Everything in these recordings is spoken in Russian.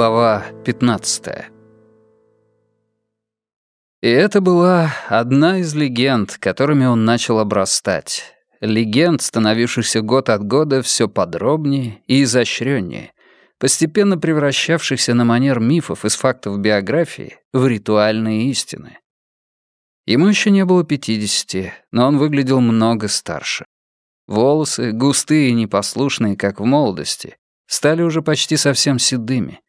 Глава 15 И это была одна из легенд, которыми он начал обрастать. Легенд, становившихся год от года все подробнее и изощреннее, постепенно превращавшихся на манер мифов из фактов биографии в ритуальные истины. Ему еще не было пятидесяти, но он выглядел много старше. Волосы, густые и непослушные, как в молодости, стали уже почти совсем седыми.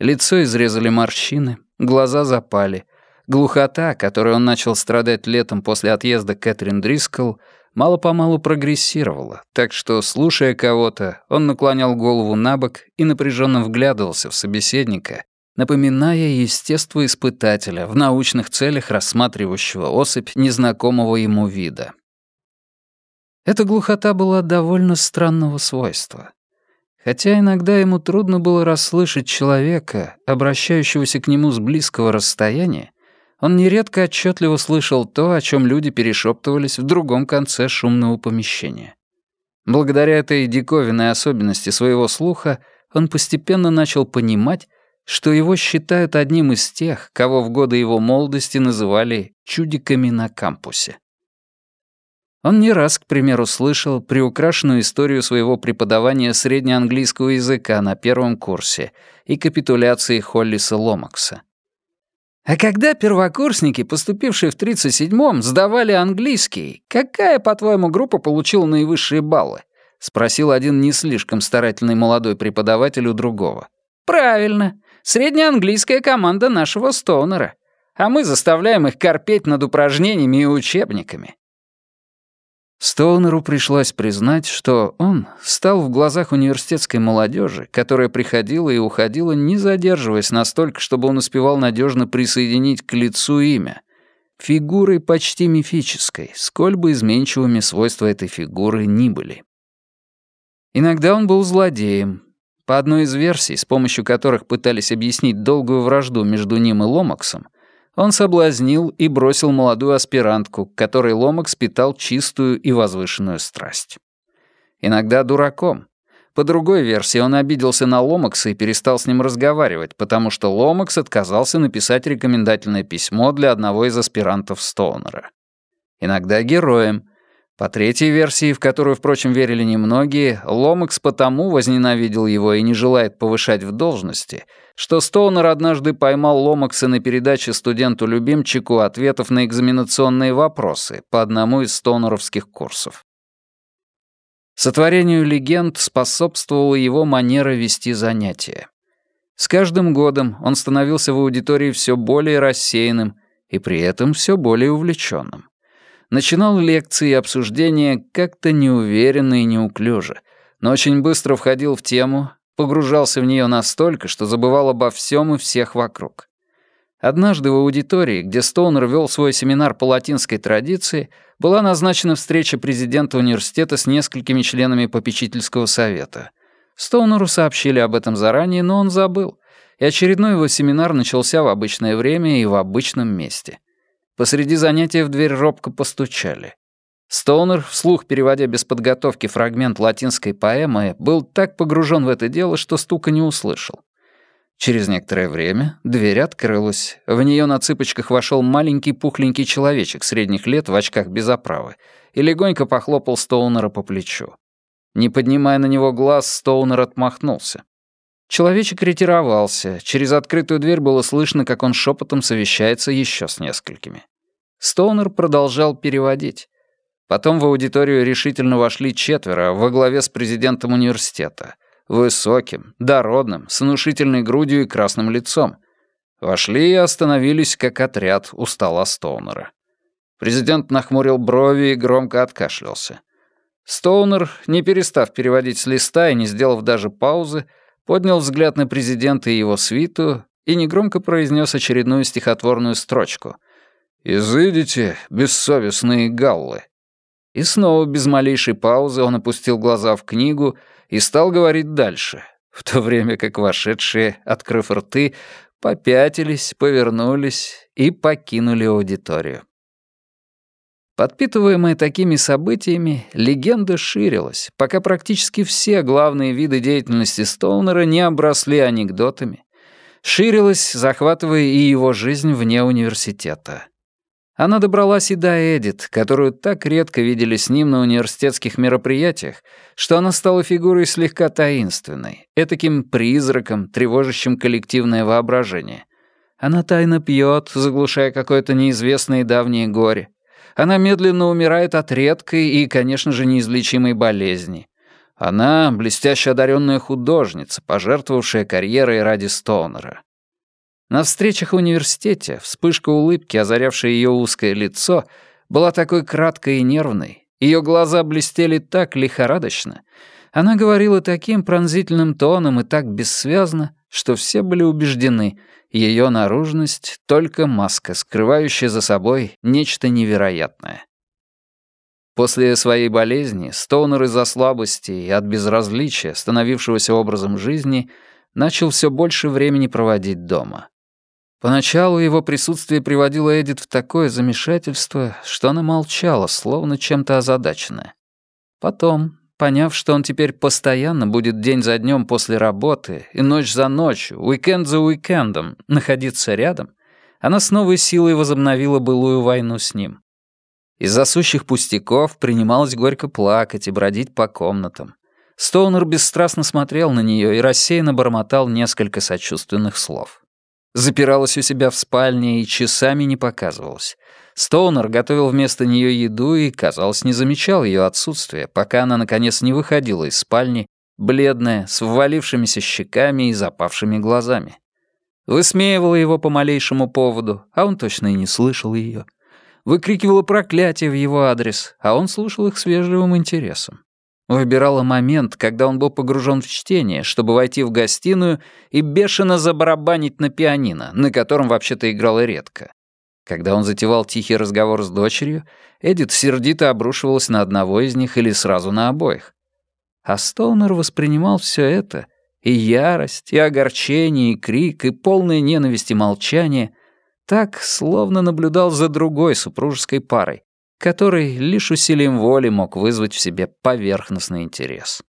Лицо изрезали морщины, глаза запали. Глухота, которой он начал страдать летом после отъезда Кэтрин Дрискл, мало-помалу прогрессировала, так что, слушая кого-то, он наклонял голову на бок и напряженно вглядывался в собеседника, напоминая естествоиспытателя в научных целях рассматривающего особь незнакомого ему вида. Эта глухота была довольно странного свойства. Хотя иногда ему трудно было расслышать человека, обращающегося к нему с близкого расстояния, он нередко отчетливо слышал то, о чем люди перешептывались в другом конце шумного помещения. Благодаря этой диковинной особенности своего слуха он постепенно начал понимать, что его считают одним из тех, кого в годы его молодости называли «чудиками на кампусе». Он не раз, к примеру, слышал приукрашенную историю своего преподавания среднеанглийского языка на первом курсе и капитуляции Холлиса Ломакса. А когда первокурсники, поступившие в 37-м, сдавали английский, какая, по-твоему, группа получила наивысшие баллы? Спросил один не слишком старательный молодой преподаватель у другого. Правильно, среднеанглийская команда нашего Стоунера. А мы заставляем их корпеть над упражнениями и учебниками. Стоунеру пришлось признать, что он стал в глазах университетской молодежи, которая приходила и уходила, не задерживаясь настолько, чтобы он успевал надежно присоединить к лицу имя, фигурой почти мифической, сколь бы изменчивыми свойства этой фигуры ни были. Иногда он был злодеем. По одной из версий, с помощью которых пытались объяснить долгую вражду между ним и Ломаксом, он соблазнил и бросил молодую аспирантку, к которой Ломакс питал чистую и возвышенную страсть. Иногда дураком. По другой версии, он обиделся на Ломакса и перестал с ним разговаривать, потому что Ломакс отказался написать рекомендательное письмо для одного из аспирантов Стоунера. Иногда героем — по третьей версии, в которую, впрочем, верили немногие, Ломакс потому возненавидел его и не желает повышать в должности, что Стоунер однажды поймал Ломакса на передаче студенту-любимчику ответов на экзаменационные вопросы по одному из стоунеровских курсов. Сотворению легенд способствовала его манера вести занятия. С каждым годом он становился в аудитории все более рассеянным и при этом все более увлеченным начинал лекции и обсуждения как-то неуверенно и неуклюже, но очень быстро входил в тему, погружался в нее настолько, что забывал обо всем и всех вокруг. Однажды в аудитории, где Стоунер вел свой семинар по латинской традиции, была назначена встреча президента университета с несколькими членами попечительского совета. Стоунеру сообщили об этом заранее, но он забыл, и очередной его семинар начался в обычное время и в обычном месте. Посреди занятия в дверь робко постучали. Стоунер, вслух переводя без подготовки фрагмент латинской поэмы, был так погружен в это дело, что стука не услышал. Через некоторое время дверь открылась. В нее на цыпочках вошел маленький пухленький человечек средних лет в очках без оправы и легонько похлопал Стоунера по плечу. Не поднимая на него глаз, Стоунер отмахнулся. Человечек ретировался. Через открытую дверь было слышно, как он шепотом совещается еще с несколькими. Стоунер продолжал переводить. Потом в аудиторию решительно вошли четверо во главе с президентом университета. Высоким, дородным, с внушительной грудью и красным лицом. Вошли и остановились, как отряд у стола Стоунера. Президент нахмурил брови и громко откашлялся. Стоунер, не перестав переводить с листа и не сделав даже паузы, поднял взгляд на президента и его свиту и негромко произнес очередную стихотворную строчку. «Изыдите, бессовестные галлы». И снова без малейшей паузы он опустил глаза в книгу и стал говорить дальше, в то время как вошедшие, открыв рты, попятились, повернулись и покинули аудиторию. Подпитываемая такими событиями, легенда ширилась, пока практически все главные виды деятельности Стоунера не обросли анекдотами. ширилась, захватывая и его жизнь вне университета. Она добралась и до Эдит, которую так редко видели с ним на университетских мероприятиях, что она стала фигурой слегка таинственной, этаким призраком, тревожащим коллективное воображение. Она тайно пьет, заглушая какое-то неизвестное давнее горе. Она медленно умирает от редкой и, конечно же, неизлечимой болезни. Она — блестяще одаренная художница, пожертвовавшая карьерой ради Стоунера. На встречах в университете вспышка улыбки, озарявшая ее узкое лицо, была такой краткой и нервной. Ее глаза блестели так лихорадочно. Она говорила таким пронзительным тоном и так бессвязно, что все были убеждены, ее наружность — только маска, скрывающая за собой нечто невероятное. После своей болезни Стоунер из-за слабости и от безразличия, становившегося образом жизни, начал все больше времени проводить дома. Поначалу его присутствие приводило Эдит в такое замешательство, что она молчала, словно чем-то озадаченная. Потом, поняв, что он теперь постоянно будет день за днем после работы и ночь за ночью, уикенд за уикендом находиться рядом, она с новой силой возобновила былую войну с ним. Из-за сущих пустяков принималась горько плакать и бродить по комнатам. Стоунер бесстрастно смотрел на нее и рассеянно бормотал несколько сочувственных слов. Запиралась у себя в спальне и часами не показывалась. Стоунер готовил вместо нее еду и, казалось, не замечал ее отсутствия, пока она, наконец, не выходила из спальни, бледная, с ввалившимися щеками и запавшими глазами. Высмеивала его по малейшему поводу, а он точно и не слышал ее. Выкрикивала проклятия в его адрес, а он слушал их с вежливым интересом. Выбирала момент, когда он был погружен в чтение, чтобы войти в гостиную и бешено забарабанить на пианино, на котором вообще-то играла редко. Когда он затевал тихий разговор с дочерью, Эдит сердито обрушивалась на одного из них или сразу на обоих. А Стоунер воспринимал все это, и ярость, и огорчение, и крик, и полное ненависти молчание, так, словно наблюдал за другой супружеской парой, который лишь усилием воли мог вызвать в себе поверхностный интерес.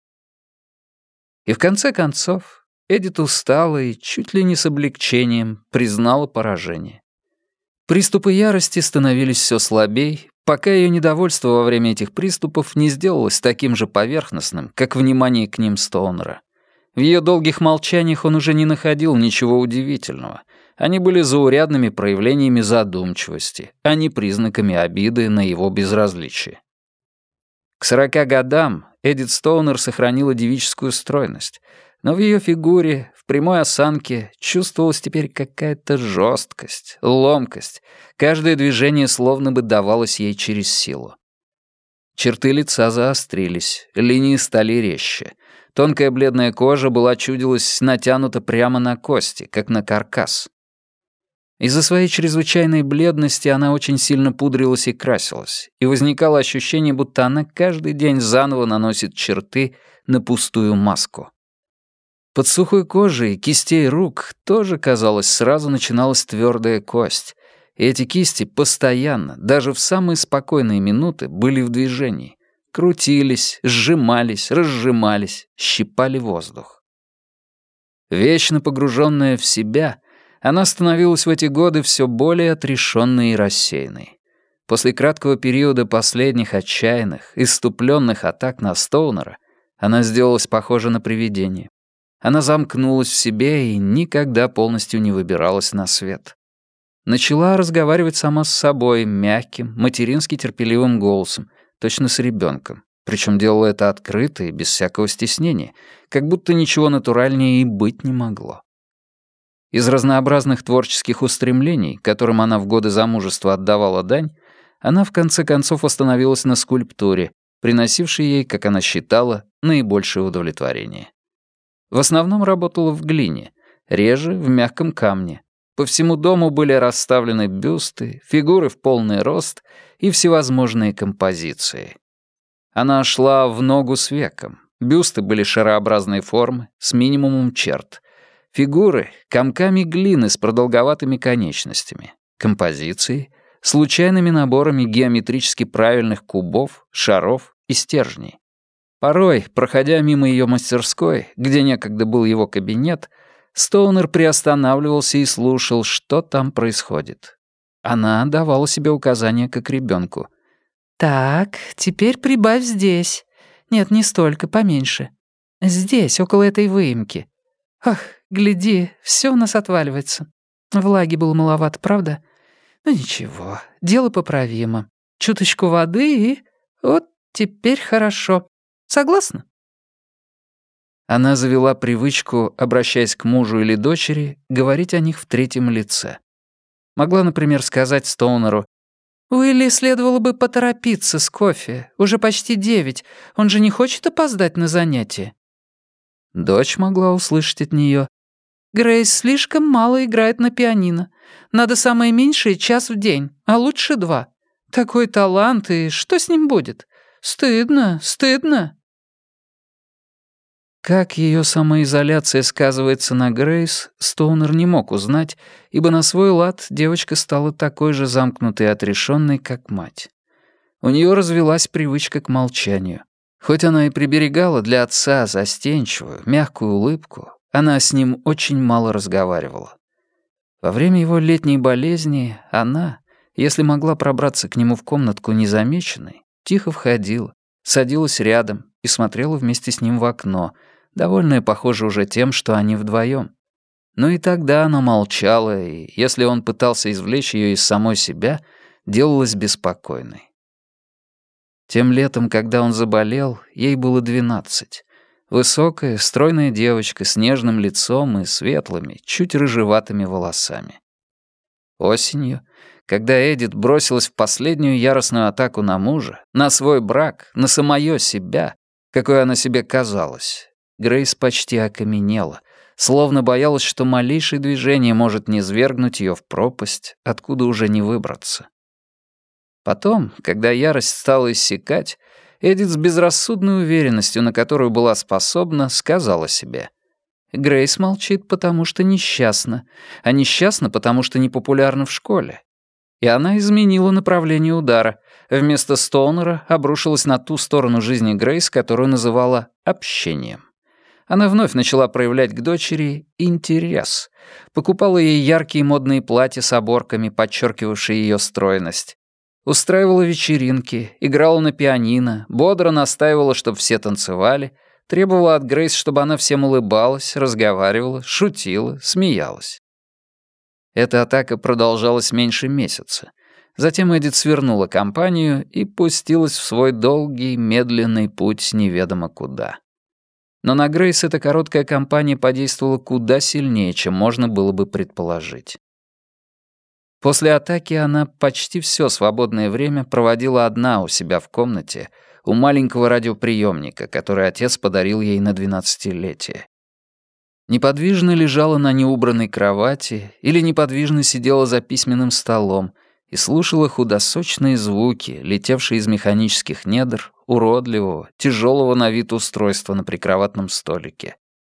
И в конце концов, Эдит устала и чуть ли не с облегчением признала поражение. Приступы ярости становились все слабей, пока ее недовольство во время этих приступов не сделалось таким же поверхностным, как внимание к ним Стоунера. В ее долгих молчаниях он уже не находил ничего удивительного — они были заурядными проявлениями задумчивости, а не признаками обиды на его безразличие. К сорока годам Эдит Стоунер сохранила девическую стройность, но в ее фигуре, в прямой осанке, чувствовалась теперь какая-то жесткость, ломкость. Каждое движение словно бы давалось ей через силу. Черты лица заострились, линии стали резче. Тонкая бледная кожа была чудилась натянута прямо на кости, как на каркас. Из-за своей чрезвычайной бледности она очень сильно пудрилась и красилась, и возникало ощущение, будто она каждый день заново наносит черты на пустую маску. Под сухой кожей кистей рук тоже, казалось, сразу начиналась твердая кость, и эти кисти постоянно, даже в самые спокойные минуты, были в движении, крутились, сжимались, разжимались, щипали воздух. Вечно погруженная в себя — она становилась в эти годы все более отрешенной и рассеянной. После краткого периода последних отчаянных, иступленных атак на Стоунера, она сделалась похожа на привидение. Она замкнулась в себе и никогда полностью не выбиралась на свет. Начала разговаривать сама с собой мягким, матерински терпеливым голосом, точно с ребенком. Причем делала это открыто и без всякого стеснения, как будто ничего натуральнее и быть не могло. Из разнообразных творческих устремлений, которым она в годы замужества отдавала дань, она в конце концов остановилась на скульптуре, приносившей ей, как она считала, наибольшее удовлетворение. В основном работала в глине, реже в мягком камне. По всему дому были расставлены бюсты, фигуры в полный рост и всевозможные композиции. Она шла в ногу с веком. Бюсты были шарообразной формы, с минимумом черт. Фигуры — комками глины с продолговатыми конечностями. Композиции — случайными наборами геометрически правильных кубов, шаров и стержней. Порой, проходя мимо ее мастерской, где некогда был его кабинет, Стоунер приостанавливался и слушал, что там происходит. Она давала себе указания как ребенку. «Так, теперь прибавь здесь. Нет, не столько, поменьше. Здесь, около этой выемки. Ах, гляди, все у нас отваливается. Влаги было маловато, правда? Ну ничего, дело поправимо. Чуточку воды и... Вот теперь хорошо. Согласна?» Она завела привычку, обращаясь к мужу или дочери, говорить о них в третьем лице. Могла, например, сказать Стоунеру, «Уилли следовало бы поторопиться с кофе. Уже почти девять. Он же не хочет опоздать на занятие». Дочь могла услышать от нее. «Грейс слишком мало играет на пианино. Надо самое меньшее час в день, а лучше два. Такой талант, и что с ним будет? Стыдно, стыдно». Как ее самоизоляция сказывается на Грейс, Стоунер не мог узнать, ибо на свой лад девочка стала такой же замкнутой и отрешенной, как мать. У нее развелась привычка к молчанию. Хоть она и приберегала для отца застенчивую, мягкую улыбку, она с ним очень мало разговаривала. Во время его летней болезни она, если могла пробраться к нему в комнатку незамеченной, тихо входила, садилась рядом и смотрела вместе с ним в окно — довольная, похоже, уже тем, что они вдвоем. Но и тогда она молчала, и если он пытался извлечь ее из самой себя, делалась беспокойной. Тем летом, когда он заболел, ей было двенадцать. Высокая, стройная девочка с нежным лицом и светлыми, чуть рыжеватыми волосами. Осенью, когда Эдит бросилась в последнюю яростную атаку на мужа, на свой брак, на самое себя, какой она себе казалась, Грейс почти окаменела, словно боялась, что малейшее движение может низвергнуть ее в пропасть, откуда уже не выбраться. Потом, когда ярость стала иссякать, Эдит с безрассудной уверенностью, на которую была способна, сказала себе. Грейс молчит, потому что несчастна, а несчастна, потому что непопулярна в школе. И она изменила направление удара. Вместо Стоунера обрушилась на ту сторону жизни Грейс, которую называла общением она вновь начала проявлять к дочери интерес. Покупала ей яркие модные платья с оборками, подчеркивавшие ее стройность. Устраивала вечеринки, играла на пианино, бодро настаивала, чтобы все танцевали, требовала от Грейс, чтобы она всем улыбалась, разговаривала, шутила, смеялась. Эта атака продолжалась меньше месяца. Затем Эдит свернула компанию и пустилась в свой долгий, медленный путь неведомо куда. Но на Грейс эта короткая кампания подействовала куда сильнее, чем можно было бы предположить. После атаки она почти все свободное время проводила одна у себя в комнате, у маленького радиоприемника, который отец подарил ей на двенадцатилетие. Неподвижно лежала на неубранной кровати или неподвижно сидела за письменным столом и слушала худосочные звуки, летевшие из механических недр уродливого, тяжелого на вид устройства на прикроватном столике.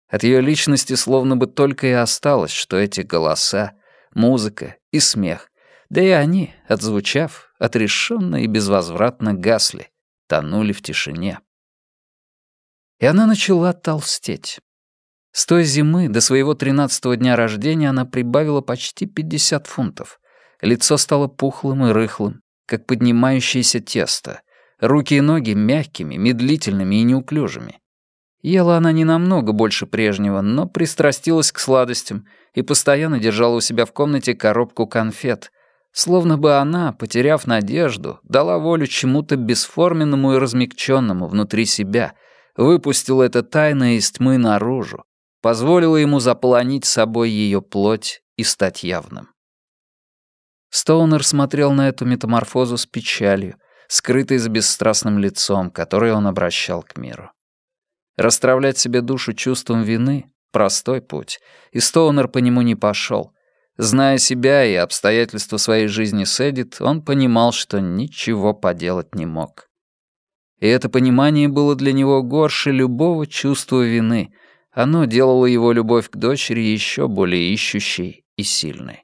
От ее личности словно бы только и осталось, что эти голоса, музыка и смех, да и они, отзвучав, отрешенно и безвозвратно гасли, тонули в тишине. И она начала толстеть. С той зимы до своего тринадцатого дня рождения она прибавила почти 50 фунтов. Лицо стало пухлым и рыхлым, как поднимающееся тесто — Руки и ноги мягкими, медлительными и неуклюжими. Ела она не намного больше прежнего, но пристрастилась к сладостям и постоянно держала у себя в комнате коробку конфет, словно бы она, потеряв надежду, дала волю чему-то бесформенному и размягченному внутри себя, выпустила это тайное из тьмы наружу, позволила ему заполонить собой ее плоть и стать явным. Стоунер смотрел на эту метаморфозу с печалью, скрытый за бесстрастным лицом, которое он обращал к миру. Расстравлять себе душу чувством вины — простой путь, и Стоунер по нему не пошел. Зная себя и обстоятельства своей жизни с Эдит, он понимал, что ничего поделать не мог. И это понимание было для него горше любого чувства вины. Оно делало его любовь к дочери еще более ищущей и сильной.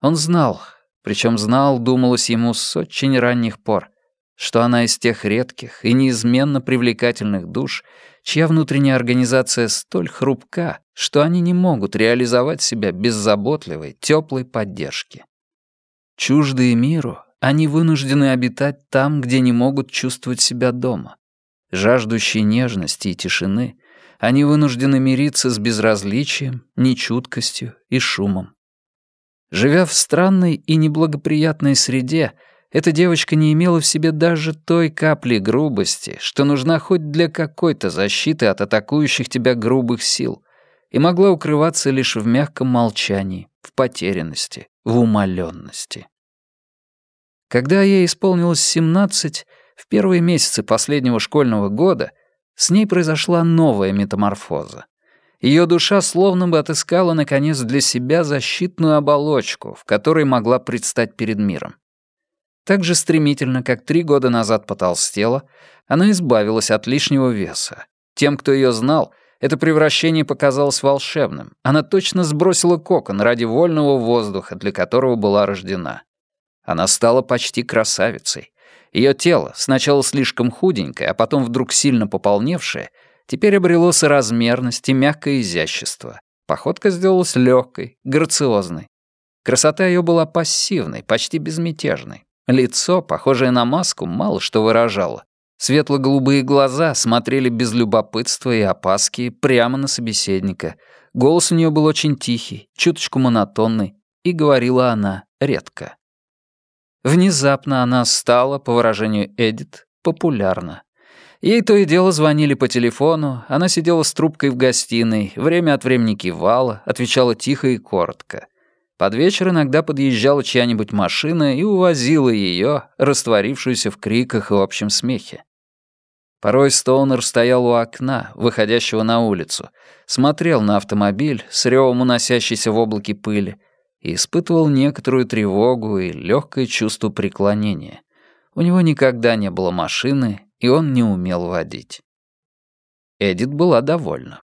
Он знал, причем знал, думалось ему с очень ранних пор, что она из тех редких и неизменно привлекательных душ, чья внутренняя организация столь хрупка, что они не могут реализовать себя без заботливой, теплой поддержки. Чуждые миру, они вынуждены обитать там, где не могут чувствовать себя дома. Жаждущие нежности и тишины, они вынуждены мириться с безразличием, нечуткостью и шумом. Живя в странной и неблагоприятной среде, эта девочка не имела в себе даже той капли грубости, что нужна хоть для какой-то защиты от атакующих тебя грубых сил, и могла укрываться лишь в мягком молчании, в потерянности, в умоленности. Когда ей исполнилось семнадцать, в первые месяцы последнего школьного года с ней произошла новая метаморфоза. Ее душа словно бы отыскала, наконец, для себя защитную оболочку, в которой могла предстать перед миром. Так же стремительно, как три года назад потолстела, она избавилась от лишнего веса. Тем, кто ее знал, это превращение показалось волшебным. Она точно сбросила кокон ради вольного воздуха, для которого была рождена. Она стала почти красавицей. Ее тело, сначала слишком худенькое, а потом вдруг сильно пополневшее, теперь обрело соразмерность и мягкое изящество. Походка сделалась легкой, грациозной. Красота ее была пассивной, почти безмятежной. Лицо, похожее на маску, мало что выражало. Светло-голубые глаза смотрели без любопытства и опаски прямо на собеседника. Голос у нее был очень тихий, чуточку монотонный, и говорила она редко. Внезапно она стала, по выражению Эдит, популярна. Ей то и дело звонили по телефону, она сидела с трубкой в гостиной, время от времени кивала, отвечала тихо и коротко. Под вечер иногда подъезжала чья-нибудь машина и увозила ее, растворившуюся в криках и общем смехе. Порой Стоунер стоял у окна, выходящего на улицу, смотрел на автомобиль, с ревом уносящийся в облаке пыли, и испытывал некоторую тревогу и легкое чувство преклонения. У него никогда не было машины, и он не умел водить. Эдит была довольна.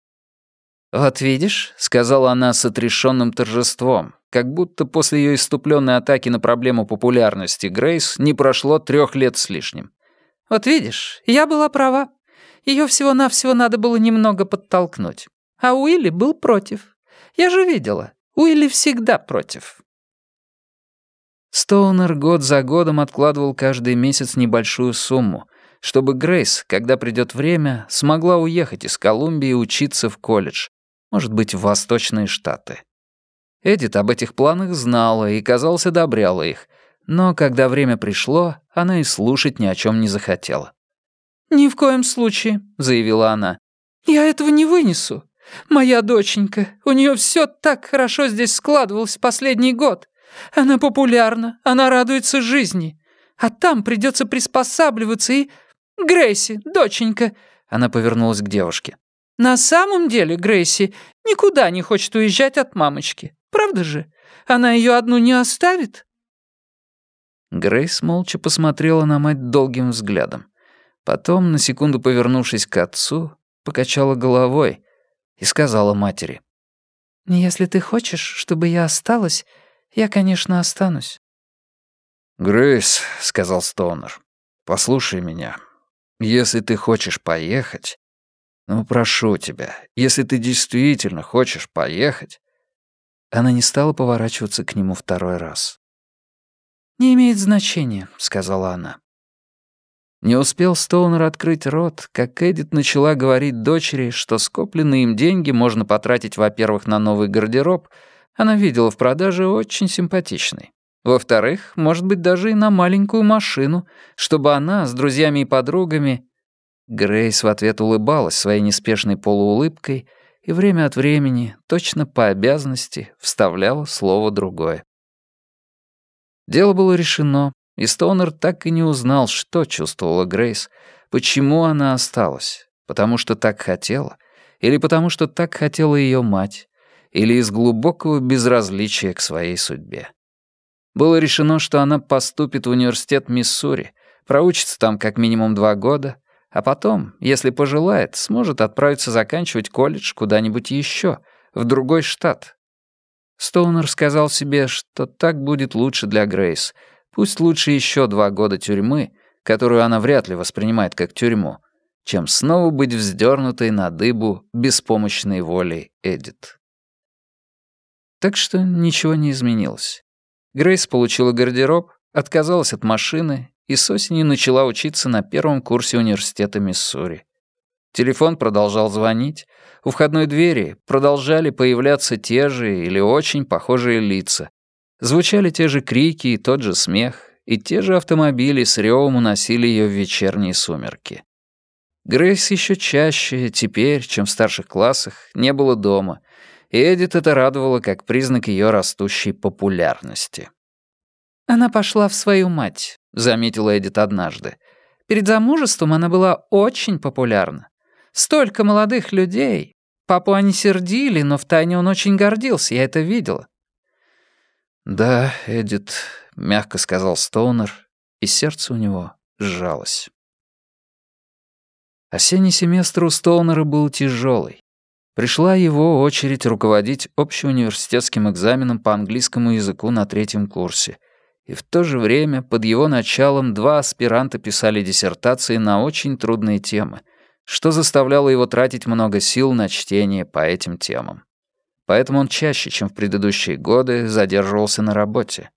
«Вот видишь», — сказала она с отрешенным торжеством, как будто после ее иступленной атаки на проблему популярности Грейс не прошло трех лет с лишним. «Вот видишь, я была права. Ее всего-навсего надо было немного подтолкнуть. А Уилли был против. Я же видела. Уилли всегда против. Стоунер год за годом откладывал каждый месяц небольшую сумму, чтобы Грейс, когда придет время, смогла уехать из Колумбии учиться в колледж, может быть, в Восточные Штаты. Эдит об этих планах знала и, казалось, одобряла их, но когда время пришло, она и слушать ни о чем не захотела. «Ни в коем случае», — заявила она. «Я этого не вынесу. Моя доченька, у нее все так хорошо здесь складывалось последний год. Она популярна, она радуется жизни. А там придется приспосабливаться и... Грейси, доченька...» Она повернулась к девушке. «На самом деле Грейси никуда не хочет уезжать от мамочки. Правда же? Она ее одну не оставит?» Грейс молча посмотрела на мать долгим взглядом. Потом, на секунду повернувшись к отцу, покачала головой — и сказала матери. «Если ты хочешь, чтобы я осталась, я, конечно, останусь». «Грейс», — сказал Стоунер, — «послушай меня. Если ты хочешь поехать, ну, прошу тебя, если ты действительно хочешь поехать...» Она не стала поворачиваться к нему второй раз. «Не имеет значения», — сказала она. Не успел Стоунер открыть рот, как Эдит начала говорить дочери, что скопленные им деньги можно потратить, во-первых, на новый гардероб, она видела в продаже очень симпатичный. Во-вторых, может быть, даже и на маленькую машину, чтобы она с друзьями и подругами... Грейс в ответ улыбалась своей неспешной полуулыбкой и время от времени, точно по обязанности, вставляла слово другое. Дело было решено, и Стоунер так и не узнал, что чувствовала Грейс, почему она осталась, потому что так хотела, или потому что так хотела ее мать, или из глубокого безразличия к своей судьбе. Было решено, что она поступит в университет Миссури, проучится там как минимум два года, а потом, если пожелает, сможет отправиться заканчивать колледж куда-нибудь еще, в другой штат. Стоунер сказал себе, что так будет лучше для Грейс — Пусть лучше еще два года тюрьмы, которую она вряд ли воспринимает как тюрьму, чем снова быть вздернутой на дыбу беспомощной волей Эдит. Так что ничего не изменилось. Грейс получила гардероб, отказалась от машины и с осени начала учиться на первом курсе университета Миссури. Телефон продолжал звонить, у входной двери продолжали появляться те же или очень похожие лица. Звучали те же крики и тот же смех, и те же автомобили с ревом уносили ее в вечерние сумерки. Грейс еще чаще, теперь, чем в старших классах, не было дома, и Эдит это радовало как признак ее растущей популярности. «Она пошла в свою мать», — заметила Эдит однажды. «Перед замужеством она была очень популярна. Столько молодых людей. Папу они сердили, но втайне он очень гордился, я это видела». «Да, Эдит», — мягко сказал Стоунер, и сердце у него сжалось. Осенний семестр у Стоунера был тяжелый. Пришла его очередь руководить общеуниверситетским экзаменом по английскому языку на третьем курсе. И в то же время под его началом два аспиранта писали диссертации на очень трудные темы, что заставляло его тратить много сил на чтение по этим темам. Поэтому он чаще, чем в предыдущие годы, задерживался на работе.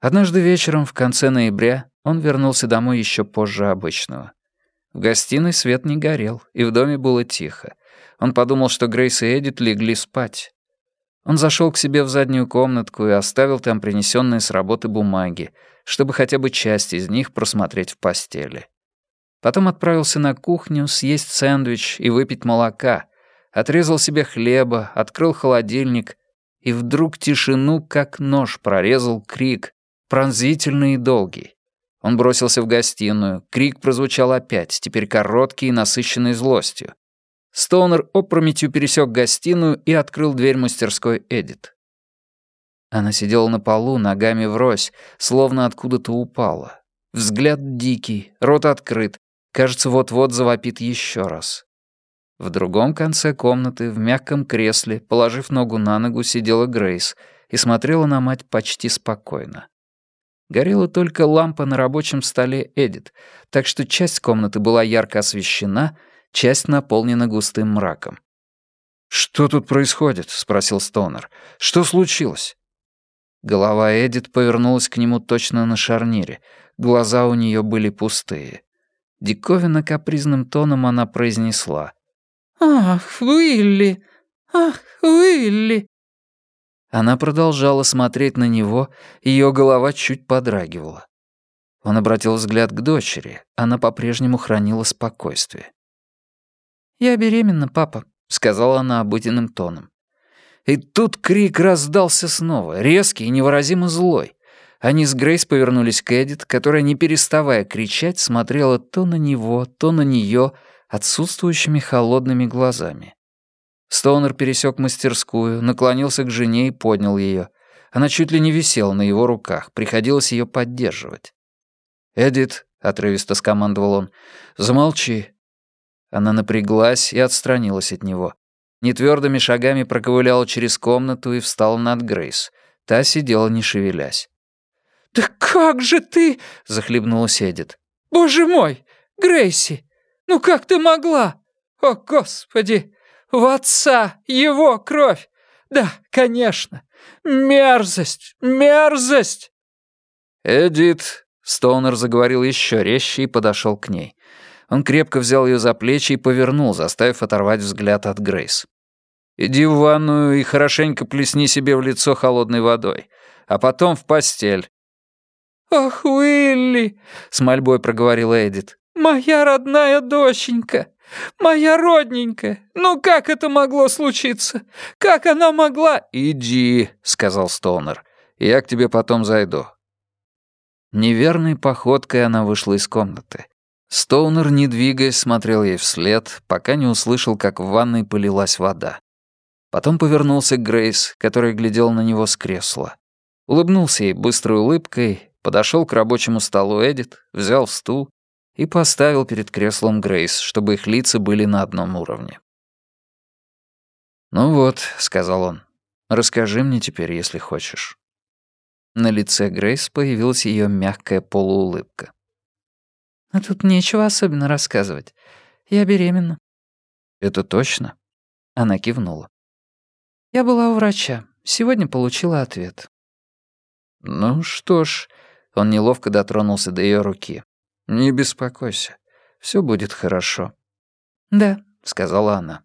Однажды вечером в конце ноября он вернулся домой еще позже обычного. В гостиной свет не горел, и в доме было тихо. Он подумал, что Грейс и Эдит легли спать. Он зашел к себе в заднюю комнатку и оставил там принесенные с работы бумаги, чтобы хотя бы часть из них просмотреть в постели. Потом отправился на кухню съесть сэндвич и выпить молока, отрезал себе хлеба, открыл холодильник, и вдруг тишину, как нож, прорезал крик, пронзительный и долгий. Он бросился в гостиную, крик прозвучал опять, теперь короткий и насыщенный злостью. Стоунер опрометью пересек гостиную и открыл дверь мастерской Эдит. Она сидела на полу, ногами врозь, словно откуда-то упала. Взгляд дикий, рот открыт, кажется, вот-вот завопит еще раз. В другом конце комнаты, в мягком кресле, положив ногу на ногу, сидела Грейс и смотрела на мать почти спокойно. Горела только лампа на рабочем столе Эдит, так что часть комнаты была ярко освещена — часть наполнена густым мраком. «Что тут происходит?» — спросил Стонер. «Что случилось?» Голова Эдит повернулась к нему точно на шарнире. Глаза у нее были пустые. Диковина капризным тоном она произнесла. «Ах, Уилли! Ах, Уилли!» Она продолжала смотреть на него, ее голова чуть подрагивала. Он обратил взгляд к дочери, она по-прежнему хранила спокойствие. «Я беременна, папа», — сказала она обыденным тоном. И тут крик раздался снова, резкий и невыразимо злой. Они с Грейс повернулись к Эдит, которая, не переставая кричать, смотрела то на него, то на нее отсутствующими холодными глазами. Стоунер пересек мастерскую, наклонился к жене и поднял ее. Она чуть ли не висела на его руках, приходилось ее поддерживать. «Эдит», — отрывисто скомандовал он, — «замолчи, она напряглась и отстранилась от него. Нетвёрдыми шагами проковыляла через комнату и встала над Грейс. Та сидела, не шевелясь. «Да как же ты...» — захлебнулась Эдит. «Боже мой! Грейси! Ну как ты могла? О, Господи! В отца его кровь! Да, конечно! Мерзость! Мерзость!» «Эдит!» — Стоунер заговорил еще резче и подошел к ней. Он крепко взял ее за плечи и повернул, заставив оторвать взгляд от Грейс. «Иди в ванную и хорошенько плесни себе в лицо холодной водой, а потом в постель». «Ах, Уилли!» — с мольбой проговорила Эдит. «Моя родная доченька! Моя родненькая! Ну как это могло случиться? Как она могла...» «Иди», — сказал Стоунер. «Я к тебе потом зайду». Неверной походкой она вышла из комнаты. Стоунер, не двигаясь, смотрел ей вслед, пока не услышал, как в ванной полилась вода. Потом повернулся к Грейс, которая глядела на него с кресла. Улыбнулся ей быстрой улыбкой, подошел к рабочему столу Эдит, взял стул и поставил перед креслом Грейс, чтобы их лица были на одном уровне. «Ну вот», — сказал он, — «расскажи мне теперь, если хочешь». На лице Грейс появилась ее мягкая полуулыбка. А тут нечего особенно рассказывать. Я беременна. Это точно? Она кивнула. Я была у врача. Сегодня получила ответ. Ну что ж, он неловко дотронулся до ее руки. Не беспокойся. Все будет хорошо. Да, сказала она.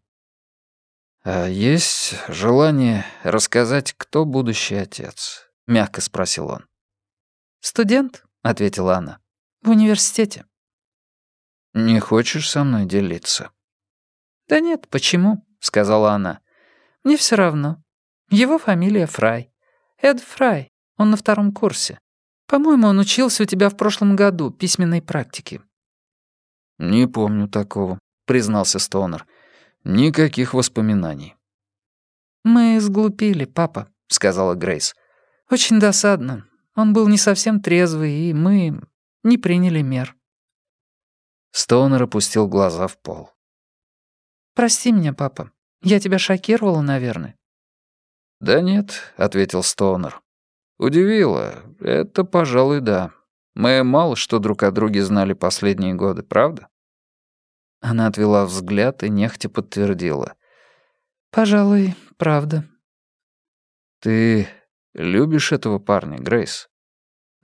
«А есть желание рассказать, кто будущий отец?» — мягко спросил он. «Студент», — ответила она, — «в университете». «Не хочешь со мной делиться?» «Да нет, почему?» — сказала она. «Мне все равно. Его фамилия Фрай. Эд Фрай. Он на втором курсе. По-моему, он учился у тебя в прошлом году письменной практике». «Не помню такого», — признался Стоунер. «Никаких воспоминаний». «Мы сглупили, папа», — сказала Грейс. «Очень досадно. Он был не совсем трезвый, и мы не приняли мер». Стоунер опустил глаза в пол. «Прости меня, папа. Я тебя шокировала, наверное». «Да нет», — ответил Стоунер. «Удивило. Это, пожалуй, да. Мы мало что друг о друге знали последние годы, правда?» Она отвела взгляд и нехотя подтвердила. «Пожалуй, правда». «Ты любишь этого парня, Грейс?»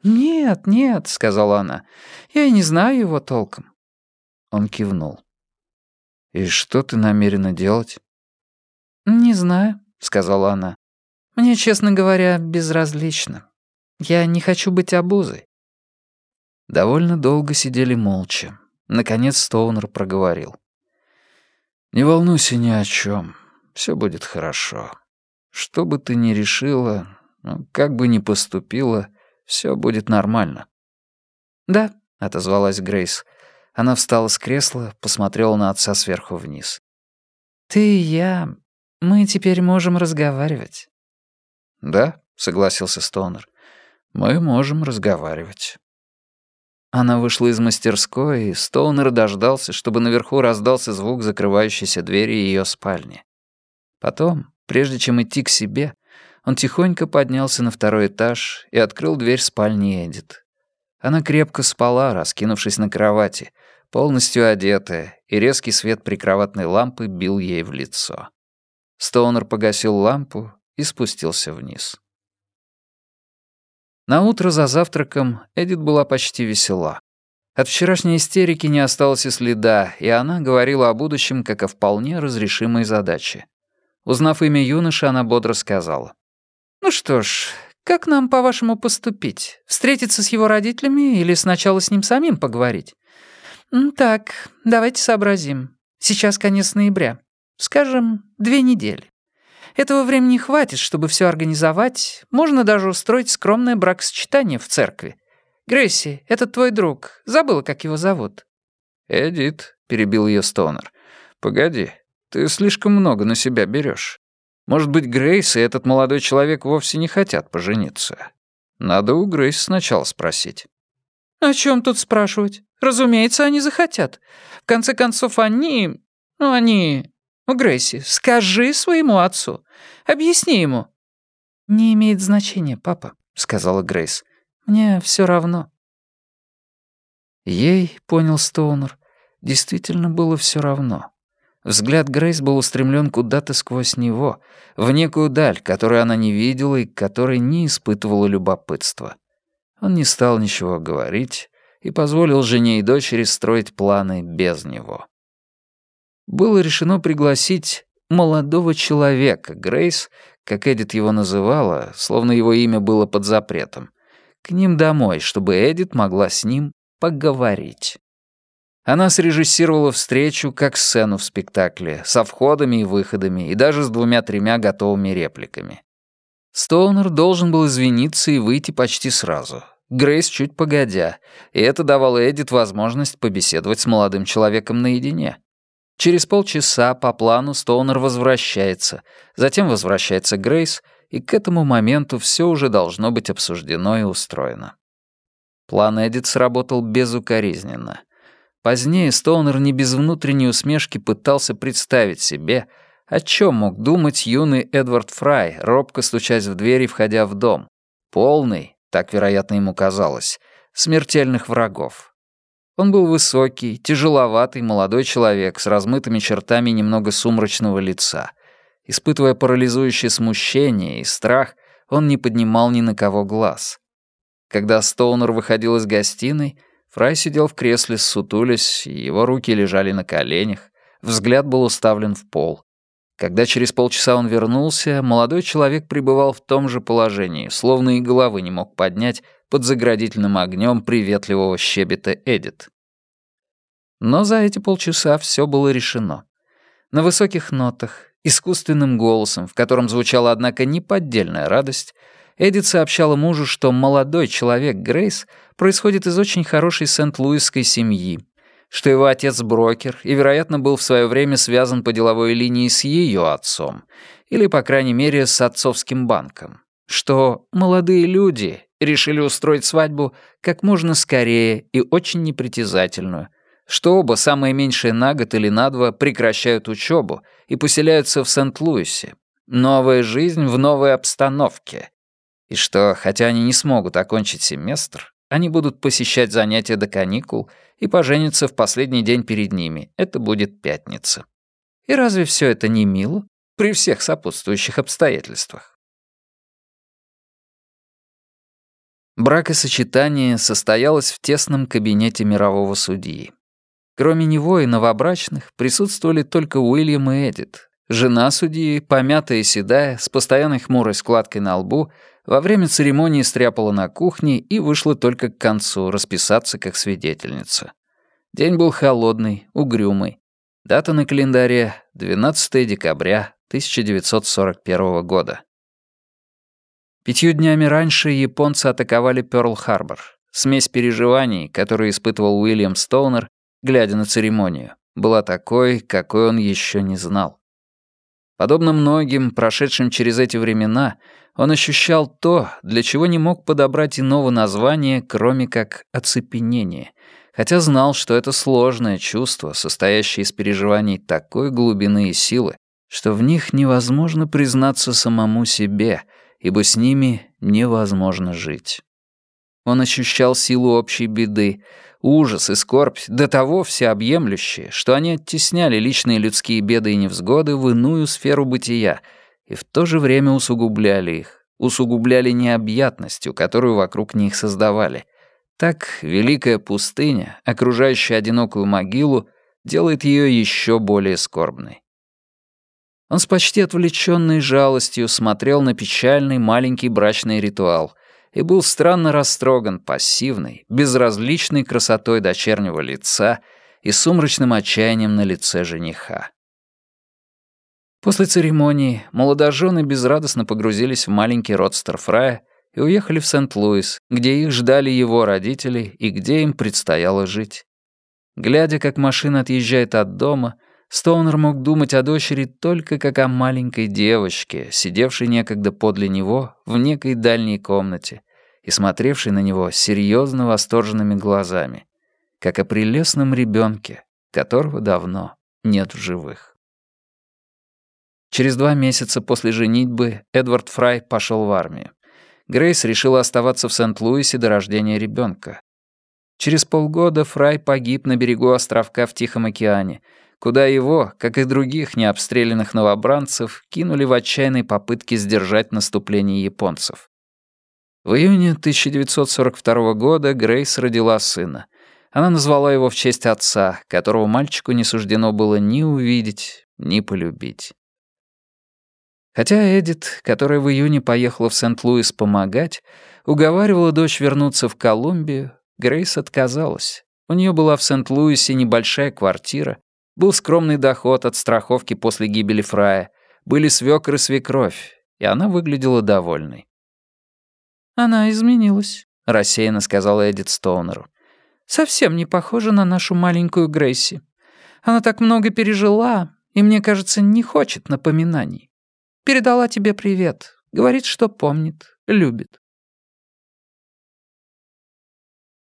«Нет, нет», — сказала она. «Я и не знаю его толком». Он кивнул. «И что ты намерена делать?» «Не знаю», — сказала она. «Мне, честно говоря, безразлично. Я не хочу быть обузой». Довольно долго сидели молча. Наконец Стоунер проговорил. «Не волнуйся ни о чем. Все будет хорошо. Что бы ты ни решила, ну, как бы ни поступила, все будет нормально». «Да», — отозвалась Грейс. Она встала с кресла, посмотрела на отца сверху вниз. «Ты и я, мы теперь можем разговаривать». «Да», — согласился Стоунер. «Мы можем разговаривать». Она вышла из мастерской, и Стоунер дождался, чтобы наверху раздался звук закрывающейся двери ее спальни. Потом, прежде чем идти к себе, он тихонько поднялся на второй этаж и открыл дверь спальни Эдит. Она крепко спала, раскинувшись на кровати, полностью одетая, и резкий свет прикроватной лампы бил ей в лицо. Стоунер погасил лампу и спустился вниз. На утро за завтраком Эдит была почти весела. От вчерашней истерики не осталось и следа, и она говорила о будущем как о вполне разрешимой задаче. Узнав имя юноши, она бодро сказала. «Ну что ж, как нам, по-вашему, поступить? Встретиться с его родителями или сначала с ним самим поговорить?» «Так, давайте сообразим. Сейчас конец ноября. Скажем, две недели. Этого времени хватит, чтобы все организовать. Можно даже устроить скромное бракосочетание в церкви. Грейси, это твой друг. Забыла, как его зовут». «Эдит», — перебил ее Стоунер. «Погоди, ты слишком много на себя берешь. Может быть, Грейс и этот молодой человек вовсе не хотят пожениться. Надо у Грейс сначала спросить». «О чем тут спрашивать? Разумеется, они захотят. В конце концов, они... Ну, они... Ну, Грейси, скажи своему отцу. Объясни ему». «Не имеет значения, папа», — сказала Грейс. «Мне все равно». Ей, понял Стоунер, действительно было все равно. Взгляд Грейс был устремлен куда-то сквозь него, в некую даль, которую она не видела и которой не испытывала любопытства. Он не стал ничего говорить и позволил жене и дочери строить планы без него было решено пригласить молодого человека, Грейс, как Эдит его называла, словно его имя было под запретом, к ним домой, чтобы Эдит могла с ним поговорить. Она срежиссировала встречу как сцену в спектакле, со входами и выходами, и даже с двумя-тремя готовыми репликами. Стоунер должен был извиниться и выйти почти сразу. Грейс чуть погодя, и это давало Эдит возможность побеседовать с молодым человеком наедине. Через полчаса по плану Стоунер возвращается, затем возвращается Грейс, и к этому моменту все уже должно быть обсуждено и устроено. План Эдит сработал безукоризненно. Позднее Стоунер не без внутренней усмешки пытался представить себе, о чем мог думать юный Эдвард Фрай, робко стучась в дверь и входя в дом. Полный, так, вероятно, ему казалось, смертельных врагов. Он был высокий, тяжеловатый молодой человек с размытыми чертами немного сумрачного лица. Испытывая парализующее смущение и страх, он не поднимал ни на кого глаз. Когда Стоунер выходил из гостиной, Фрай сидел в кресле, сутулясь, его руки лежали на коленях, взгляд был уставлен в пол. Когда через полчаса он вернулся, молодой человек пребывал в том же положении, словно и головы не мог поднять под заградительным огнем приветливого щебета Эдит. Но за эти полчаса все было решено. На высоких нотах, искусственным голосом, в котором звучала, однако, неподдельная радость, Эдит сообщала мужу, что молодой человек Грейс происходит из очень хорошей Сент-Луисской семьи, что его отец брокер и, вероятно, был в свое время связан по деловой линии с ее отцом, или, по крайней мере, с отцовским банком, что молодые люди решили устроить свадьбу как можно скорее и очень непритязательную, что оба, самое меньшее на год или на два, прекращают учебу и поселяются в Сент-Луисе. Новая жизнь в новой обстановке. И что, хотя они не смогут окончить семестр, они будут посещать занятия до каникул и поженятся в последний день перед ними. Это будет пятница. И разве все это не мило при всех сопутствующих обстоятельствах? Бракосочетание состоялось в тесном кабинете мирового судьи. Кроме него и новобрачных присутствовали только Уильям и Эдит. Жена судьи, помятая и седая, с постоянной хмурой складкой на лбу, во время церемонии стряпала на кухне и вышла только к концу расписаться как свидетельница. День был холодный, угрюмый. Дата на календаре — 12 декабря 1941 года. Пятью днями раньше японцы атаковали Пёрл-Харбор. Смесь переживаний, которые испытывал Уильям Стоунер, глядя на церемонию, была такой, какой он еще не знал. Подобно многим, прошедшим через эти времена, он ощущал то, для чего не мог подобрать иного названия, кроме как оцепенение, хотя знал, что это сложное чувство, состоящее из переживаний такой глубины и силы, что в них невозможно признаться самому себе, ибо с ними невозможно жить. Он ощущал силу общей беды, ужас и скорбь до того всеобъемлющие, что они оттесняли личные людские беды и невзгоды в иную сферу бытия — и в то же время усугубляли их, усугубляли необъятностью, которую вокруг них создавали. Так великая пустыня, окружающая одинокую могилу, делает ее еще более скорбной. Он с почти отвлеченной жалостью смотрел на печальный маленький брачный ритуал и был странно растроган пассивной, безразличной красотой дочернего лица и сумрачным отчаянием на лице жениха. После церемонии молодожены безрадостно погрузились в маленький родстер Фрая и уехали в Сент-Луис, где их ждали его родители и где им предстояло жить. Глядя, как машина отъезжает от дома, Стоунер мог думать о дочери только как о маленькой девочке, сидевшей некогда подле него в некой дальней комнате и смотревшей на него серьезно восторженными глазами, как о прелестном ребенке, которого давно нет в живых. Через два месяца после женитьбы Эдвард Фрай пошел в армию. Грейс решила оставаться в Сент-Луисе до рождения ребенка. Через полгода Фрай погиб на берегу островка в Тихом океане, куда его, как и других необстрелянных новобранцев, кинули в отчаянной попытке сдержать наступление японцев. В июне 1942 года Грейс родила сына. Она назвала его в честь отца, которого мальчику не суждено было ни увидеть, ни полюбить. Хотя Эдит, которая в июне поехала в Сент-Луис помогать, уговаривала дочь вернуться в Колумбию, Грейс отказалась. У нее была в Сент-Луисе небольшая квартира, был скромный доход от страховки после гибели Фрая, были свёкр и свекровь, и она выглядела довольной. «Она изменилась», — рассеянно сказала Эдит Стоунеру. «Совсем не похожа на нашу маленькую Грейси. Она так много пережила, и, мне кажется, не хочет напоминаний. Передала тебе привет. Говорит, что помнит, любит.